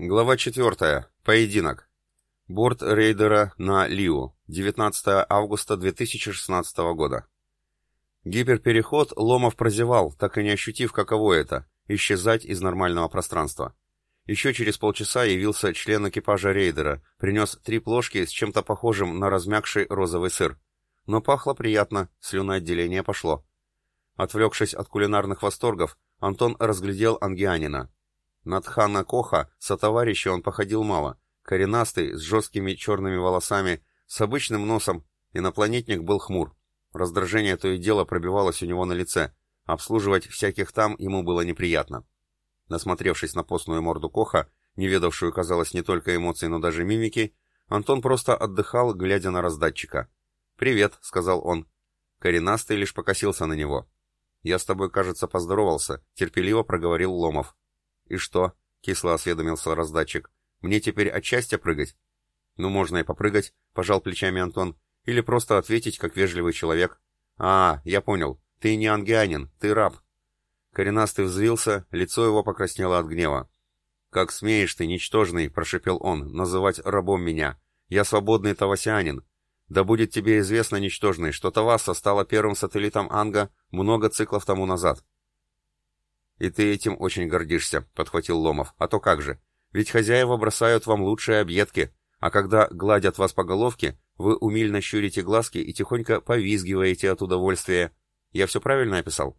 Глава 4. Поединок. Борт рейдера на Лиу. 19 августа 2016 года. Гиперпереход Ломов прозевал, так и не ощутив, каково это – исчезать из нормального пространства. Еще через полчаса явился член экипажа рейдера, принес три плошки с чем-то похожим на размягший розовый сыр. Но пахло приятно, слюноотделение пошло. Отвлекшись от кулинарных восторгов, Антон разглядел ангианина, на Тхана Коха сотоварища он походил мало. Коренастый, с жесткими черными волосами, с обычным носом, инопланетник был хмур. Раздражение то и дело пробивалось у него на лице. Обслуживать всяких там ему было неприятно. Насмотревшись на постную морду Коха, не ведавшую, казалось, не только эмоций, но даже мимики, Антон просто отдыхал, глядя на раздатчика. «Привет», — сказал он. Коренастый лишь покосился на него. «Я с тобой, кажется, поздоровался», — терпеливо проговорил Ломов. «И что?» — кисло осведомился раздатчик. «Мне теперь от прыгать?» «Ну, можно и попрыгать», — пожал плечами Антон. «Или просто ответить, как вежливый человек». «А, я понял. Ты не ангианин, ты раб». Коренастый взвился, лицо его покраснело от гнева. «Как смеешь ты, ничтожный», — прошепел он, — «называть рабом меня. Я свободный тавасианин. Да будет тебе известно, ничтожный, что Таваса стала первым сателлитом Анга много циклов тому назад. «И ты этим очень гордишься», — подхватил Ломов. «А то как же? Ведь хозяева бросают вам лучшие объедки, а когда гладят вас по головке, вы умильно щурите глазки и тихонько повизгиваете от удовольствия. Я все правильно описал?»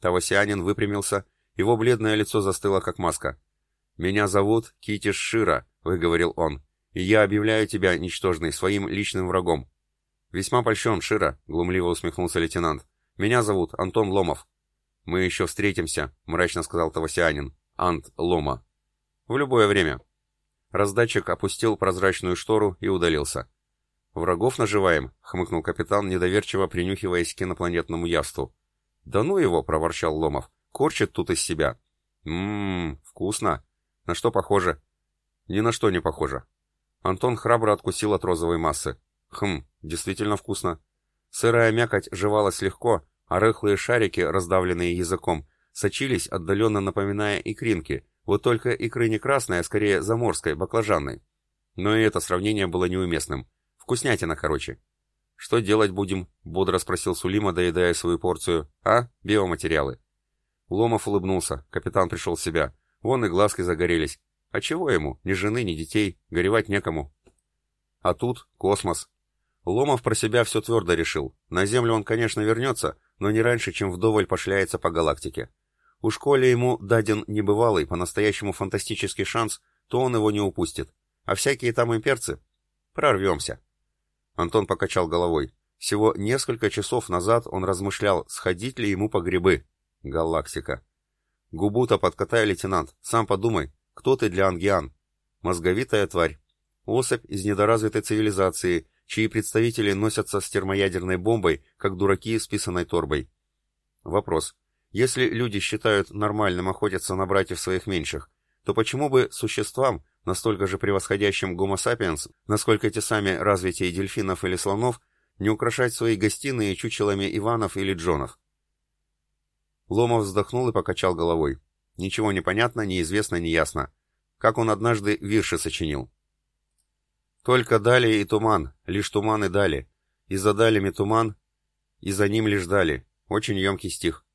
Тавасианин выпрямился, его бледное лицо застыло, как маска. «Меня зовут Китиш Шира», — выговорил он, — «и я объявляю тебя, ничтожный, своим личным врагом». «Весьма польщен, Шира», — глумливо усмехнулся лейтенант. «Меня зовут Антон Ломов». «Мы еще встретимся», — мрачно сказал Тавасианин. «Ант Лома». «В любое время». Раздатчик опустил прозрачную штору и удалился. «Врагов наживаем», — хмыкнул капитан, недоверчиво принюхиваясь к инопланетному яству. «Да ну его!» — проворчал Ломов. «Корчит тут из себя». «Ммм, вкусно. На что похоже?» «Ни на что не похоже». Антон храбро откусил от розовой массы. «Хм, действительно вкусно». Сырая мякоть жевалась легко, а рыхлые шарики, раздавленные языком, сочились, отдаленно напоминая икринки, вот только икры не красной, а скорее заморской, баклажанной. Но и это сравнение было неуместным. Вкуснятина, короче. «Что делать будем?» — бодро спросил Сулима, доедая свою порцию. «А? Биоматериалы». Ломов улыбнулся. Капитан пришел в себя. Вон и глазки загорелись. А чего ему? Ни жены, ни детей. Горевать некому. А тут космос. Ломов про себя все твердо решил. На Землю он, конечно, вернется, но не раньше, чем вдоволь пошляется по галактике. У школе ему даден небывалый, по-настоящему фантастический шанс, то он его не упустит. А всякие там имперцы? Прорвемся. Антон покачал головой. Всего несколько часов назад он размышлял, сходить ли ему по грибы. Галактика. Губу-то подкатай, лейтенант. Сам подумай, кто ты для ангиан? Мозговитая тварь. Особь из недоразвитой цивилизации, чьи представители носятся с термоядерной бомбой, как дураки с писаной торбой. Вопрос. Если люди считают нормальным охотиться на братьев своих меньших, то почему бы существам, настолько же превосходящим гомо сапиенс, насколько те сами развитие дельфинов или слонов, не украшать свои гостиные чучелами Иванов или Джонов? Ломов вздохнул и покачал головой. Ничего не понятно, неизвестно, неясно. Как он однажды вирши сочинил. Только дали и туман, лишь туман и дали. И за далями туман, и за ним лишь дали. Очень емкий стих.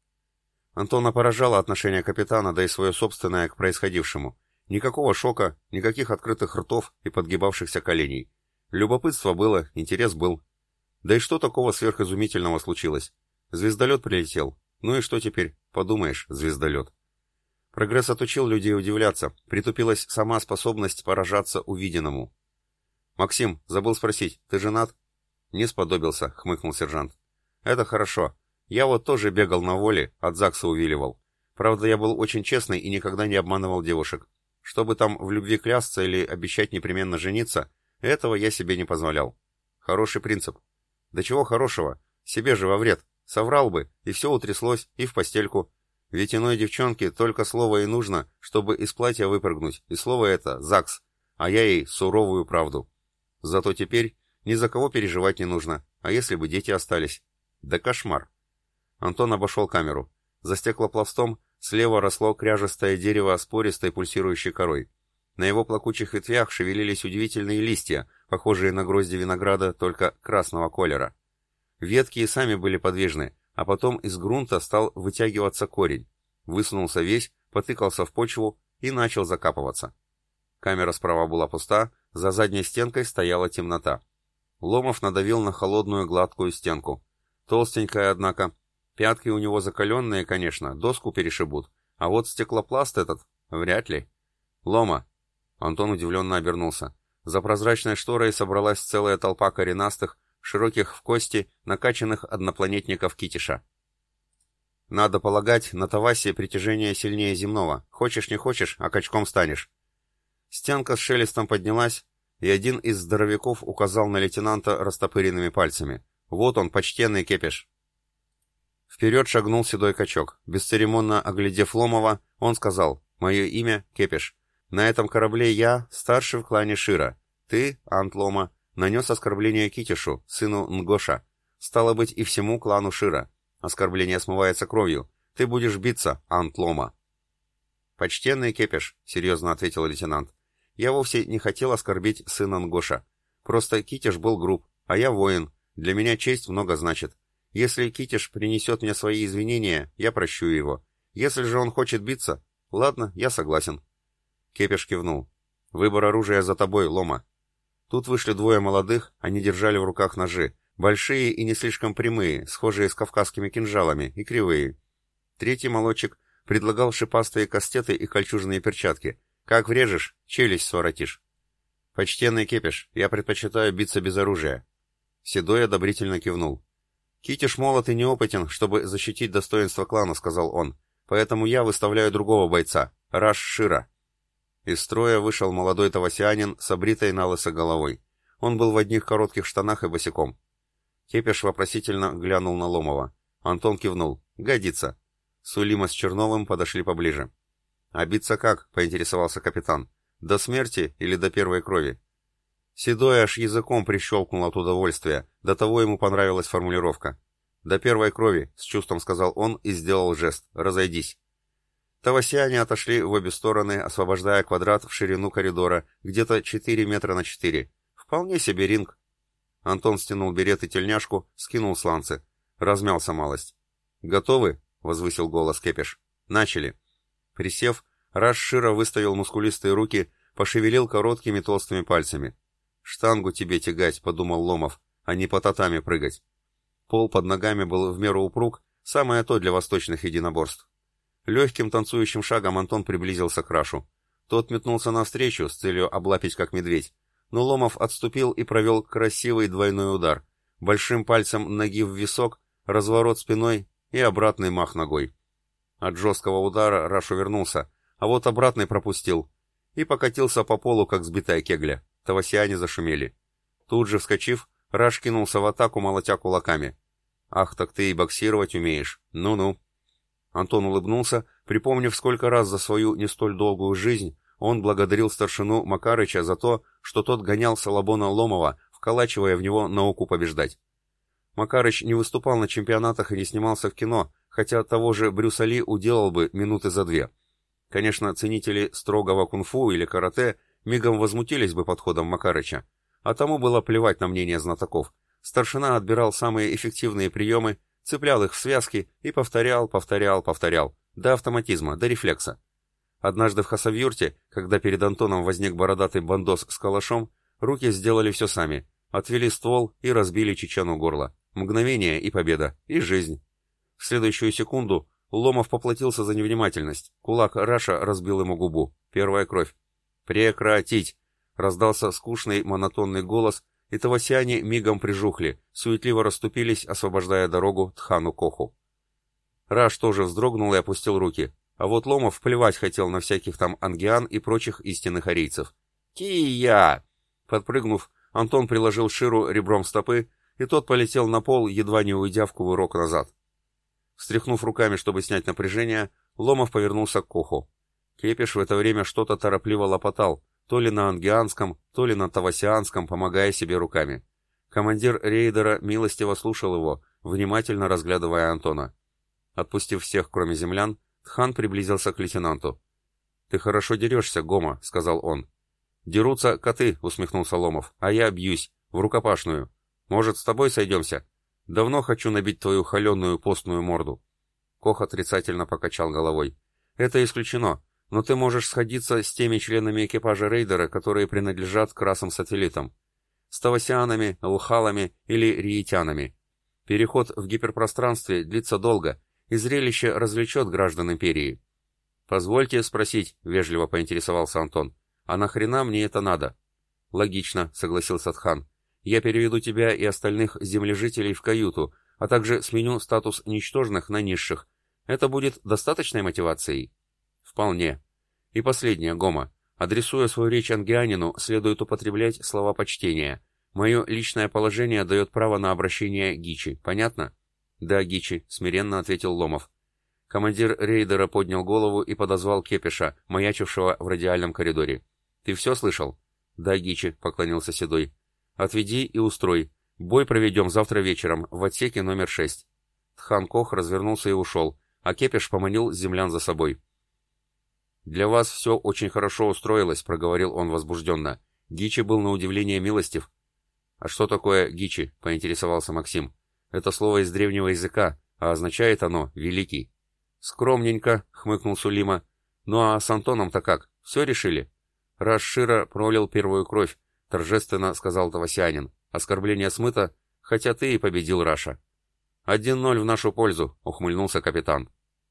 Антона поражало отношение капитана, да и свое собственное к происходившему. Никакого шока, никаких открытых ртов и подгибавшихся коленей. Любопытство было, интерес был. Да и что такого сверхизумительного случилось? Звездолет прилетел. Ну и что теперь? Подумаешь, звездолет. Прогресс отучил людей удивляться, притупилась сама способность поражаться увиденному. «Максим, забыл спросить, ты женат?» «Не сподобился», — хмыкнул сержант. «Это хорошо. Я вот тоже бегал на воле, от ЗАГСа увиливал. Правда, я был очень честный и никогда не обманывал девушек. Чтобы там в любви клясться или обещать непременно жениться, этого я себе не позволял. Хороший принцип. Да чего хорошего? Себе же во вред. Соврал бы, и все утряслось, и в постельку. Ведь иной девчонке только слово и нужно, чтобы из платья выпрыгнуть, и слово это «ЗАГС», а я ей суровую правду. Зато теперь ни за кого переживать не нужно. А если бы дети остались? Да кошмар. Антон обошел камеру. За стеклопластом слева росло кряжестое дерево с пористой пульсирующей корой. На его плакучих ветвях шевелились удивительные листья, похожие на грозди винограда, только красного колера. Ветки и сами были подвижны, а потом из грунта стал вытягиваться корень. Высунулся весь, потыкался в почву и начал закапываться. Камера справа была пуста, за задней стенкой стояла темнота. Ломов надавил на холодную гладкую стенку. Толстенькая, однако. Пятки у него закаленные, конечно, доску перешибут. А вот стеклопласт этот вряд ли. Лома. Антон удивленно обернулся. За прозрачной шторой собралась целая толпа коренастых, широких в кости, накачанных однопланетников Китиша. Надо полагать, на Тавасе притяжение сильнее земного. Хочешь не хочешь, а качком станешь. Стенка с шелестом поднялась, и один из здоровяков указал на лейтенанта растопыренными пальцами. «Вот он, почтенный кепиш!» Вперед шагнул седой качок. Бесцеремонно оглядев Ломова, он сказал, «Мое имя Кепиш. На этом корабле я, старший в клане Шира. Ты, Ант Лома, нанес оскорбление Китишу, сыну Нгоша. Стало быть, и всему клану Шира. Оскорбление смывается кровью. Ты будешь биться, Ант Лома». «Почтенный Кепиш», — серьезно ответил лейтенант, я вовсе не хотел оскорбить сына Нгоша. Просто Китиш был груб, а я воин. Для меня честь много значит. Если Китиш принесет мне свои извинения, я прощу его. Если же он хочет биться, ладно, я согласен. Кепиш кивнул. Выбор оружия за тобой, Лома. Тут вышли двое молодых, они держали в руках ножи. Большие и не слишком прямые, схожие с кавказскими кинжалами, и кривые. Третий молодчик предлагал шипастые кастеты и кольчужные перчатки — как врежешь, челюсть своротишь. Почтенный кепиш, я предпочитаю биться без оружия. Седой одобрительно кивнул. Китиш молод и неопытен, чтобы защитить достоинство клана, сказал он. Поэтому я выставляю другого бойца, Раш Шира. Из строя вышел молодой тавасианин с обритой на головой. Он был в одних коротких штанах и босиком. Кепиш вопросительно глянул на Ломова. Антон кивнул. «Годится». Сулима с Черновым подошли поближе. «А биться как?» — поинтересовался капитан. «До смерти или до первой крови?» Седой аж языком прищелкнул от удовольствия, до того ему понравилась формулировка. «До первой крови», — с чувством сказал он и сделал жест. «Разойдись». Тавасиане отошли в обе стороны, освобождая квадрат в ширину коридора, где-то 4 метра на 4. Вполне себе ринг. Антон стянул берет и тельняшку, скинул сланцы. Размялся малость. «Готовы?» — возвысил голос Кепеш. «Начали». Присев, Раш широ выставил мускулистые руки, пошевелил короткими толстыми пальцами. «Штангу тебе тягать», — подумал Ломов, — «а не по татами прыгать». Пол под ногами был в меру упруг, самое то для восточных единоборств. Легким танцующим шагом Антон приблизился к Рашу. Тот метнулся навстречу с целью облапить как медведь, но Ломов отступил и провел красивый двойной удар. Большим пальцем ноги в висок, разворот спиной и обратный мах ногой. От жесткого удара Раш увернулся, а вот обратный пропустил и покатился по полу, как сбитая кегля. Тавасиане зашумели. Тут же, вскочив, Раш кинулся в атаку, молотя кулаками. «Ах, так ты и боксировать умеешь. Ну-ну». Антон улыбнулся, припомнив, сколько раз за свою не столь долгую жизнь он благодарил старшину Макарыча за то, что тот гонял Салабона Ломова, вколачивая в него науку побеждать. Макарыч не выступал на чемпионатах и не снимался в кино, хотя того же Брюса Ли уделал бы минуты за две. Конечно, ценители строгого кунг-фу или карате мигом возмутились бы подходом Макарыча, а тому было плевать на мнение знатоков. Старшина отбирал самые эффективные приемы, цеплял их в связки и повторял, повторял, повторял, до автоматизма, до рефлекса. Однажды в Хасавюрте, когда перед Антоном возник бородатый бандос с калашом, руки сделали все сами, отвели ствол и разбили чечену горло. Мгновение и победа, и жизнь. В следующую секунду Ломов поплатился за невнимательность. Кулак Раша разбил ему губу. Первая кровь. «Прекратить!» — раздался скучный монотонный голос, и тавасяне мигом прижухли, суетливо расступились, освобождая дорогу Тхану Коху. Раш тоже вздрогнул и опустил руки, а вот Ломов плевать хотел на всяких там ангиан и прочих истинных арийцев. «Кия!» Подпрыгнув, Антон приложил Ширу ребром стопы, и тот полетел на пол, едва не уйдя в кувырок назад. Встряхнув руками, чтобы снять напряжение, Ломов повернулся к Коху. Кепиш в это время что-то торопливо лопотал, то ли на ангианском, то ли на тавасианском, помогая себе руками. Командир рейдера милостиво слушал его, внимательно разглядывая Антона. Отпустив всех, кроме землян, Тхан приблизился к лейтенанту. «Ты хорошо дерешься, Гома», — сказал он. «Дерутся коты», — усмехнулся Ломов, — «а я бьюсь, в рукопашную. Может, с тобой сойдемся? Давно хочу набить твою холеную постную морду». Кох отрицательно покачал головой. «Это исключено, но ты можешь сходиться с теми членами экипажа рейдера, которые принадлежат к расам сателлитам. С тавасианами, лхалами или риетянами. Переход в гиперпространстве длится долго, и зрелище развлечет граждан Империи. «Позвольте спросить», — вежливо поинтересовался Антон, — «а нахрена мне это надо?» «Логично», — согласился Тхан. «Я переведу тебя и остальных землежителей в каюту, а также сменю статус ничтожных на низших. Это будет достаточной мотивацией?» «Вполне. И последнее, Гома. Адресуя свою речь ангианину, следует употреблять слова почтения. Мое личное положение дает право на обращение Гичи. Понятно?» «Да, Гичи», — смиренно ответил Ломов. Командир рейдера поднял голову и подозвал Кепиша, маячившего в радиальном коридоре. «Ты все слышал?» «Да, Гичи», — поклонился Седой. «Отведи и устрой. Бой проведем завтра вечером в отсеке номер шесть». Тхан Кох развернулся и ушел, а Кепиш поманил землян за собой. «Для вас все очень хорошо устроилось», — проговорил он возбужденно. Гичи был на удивление милостив. «А что такое Гичи?» — поинтересовался Максим. «Это слово из древнего языка, а означает оно «великий». «Скромненько», — хмыкнул Сулима. «Ну а с Антоном-то как? Все решили?» «Раз Шира пролил первую кровь», — торжественно сказал Тавасянин. «Оскорбление смыто, хотя ты и победил Раша». «Один ноль в нашу пользу», — ухмыльнулся капитан.